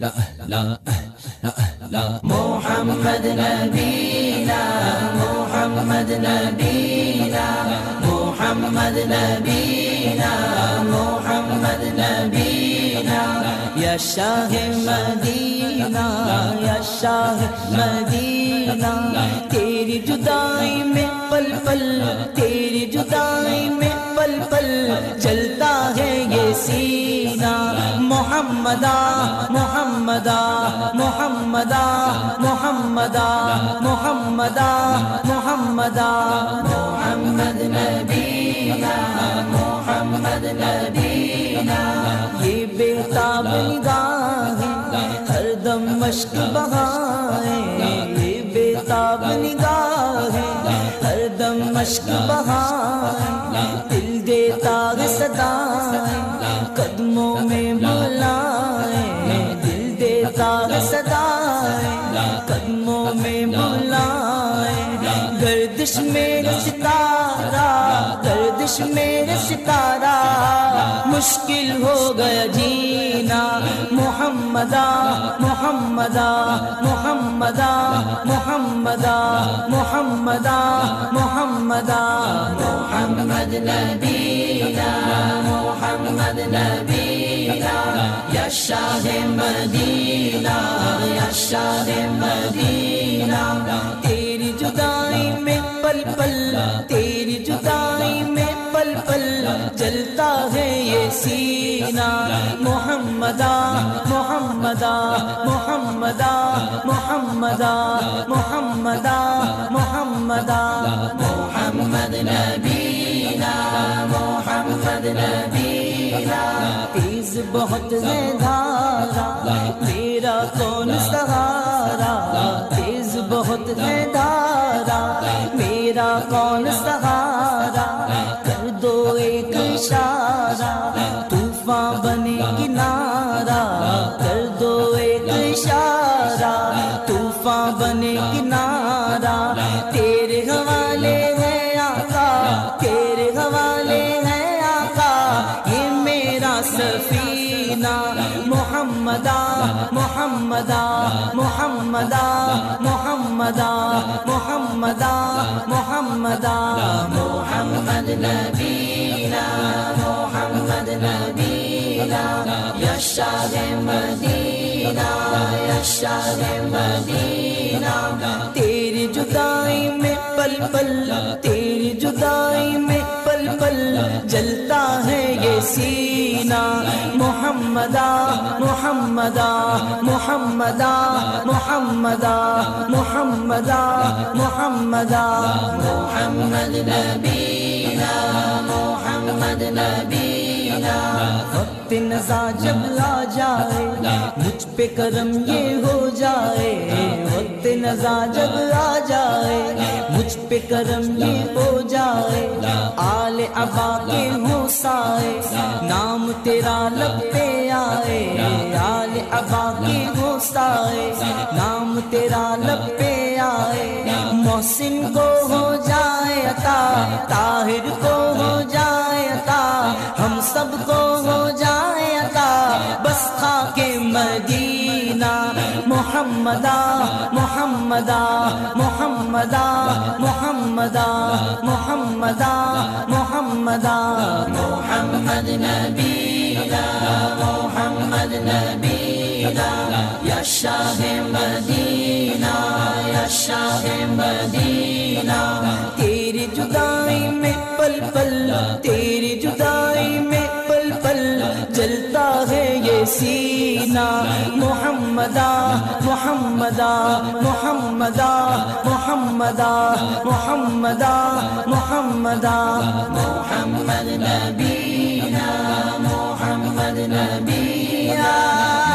لا لا لا محمد نبینا محمد نبینا محمد نبینا محمد نبینا یا شاہ مدینہ، یا شاہ مدینہ، تیری جدائی میں پل پل، تیری محمدہ محمدہ محمدہ محمدہ محمدہ محمدہ، محمد نبینا محمد نبینا، یہ بیتاب نگاہ ہر دم مشق بہائے، یہ بیتاب نگاہ ہر دم مشق بہائے صدا قدموں میں بلائے گردش میرے ستارہ، گردش میرے ستارہ، مشکل ہو گیا جینا، محمدہ محمدہ محمدہ محمدہ محمدہ محمدہ، محمد نبینا محمد نبینا، یا شاہ مدینہ، یا شاہ مدینہ۔ محمدہ محمدہ محمدہ محمدہ محمدہ محمدہ، محمد نبینا محمد نبینا۔ تیز بہت ہے دھارا میرا کون سہارا؟ تیز بہت ہے دھارا، میرا کون سہارا؟ کر دو ایک اشارہ۔ بنے کنارا، کر دو ایک اشارہ، طوفان بنے کنارا، تیرے حوالے ہے آقا، تیرے حوالے ہے آقا، یہ میرا سفینہ، محمدہ محمدہ محمدہ محمدہ محمدہ محمدہ، محمد نبینا نبینا یا مدینہ مدینہ۔ تیری جدائی میں پل پل، تیری جدائی میں پل پل، جلتا ہے یہ سینہ۔ محمدہ محمدہ محمدہ محمدہ محمدہ محمدہ۔ محمد نبینا محمد نبینا۔ وقت نزا جب لا جائے، مجھ پہ کرم یہ ہو جائے وقت نزا جب آ جائے، مجھ پہ کرم یہ ہو جائے، آل ابا کے ہو سائے، نام تیرا لب پہ آئے، آل ابا کے ہو سائے، نام تیرا لب پہ آئے، محسن کو ہو جائے عطا، طاہر کو ہو جائے عطا، ہم سب کو ہو جائے خاک مدینہ، محمدہ محمدہ محمدہ محمدہ محمدہ محمدہ، محمد نبینا محمد نبینا یا شاہ مدینہ، یا شاہ مدینہ، تیری جدائی میں پل پل، تیری جدائی میں پل پل، جلتا ہے یہ سینہ محمدہ محمدہ محمدہ محمدہ محمدہ محمدہ محمد نبینا محمد نبینا۔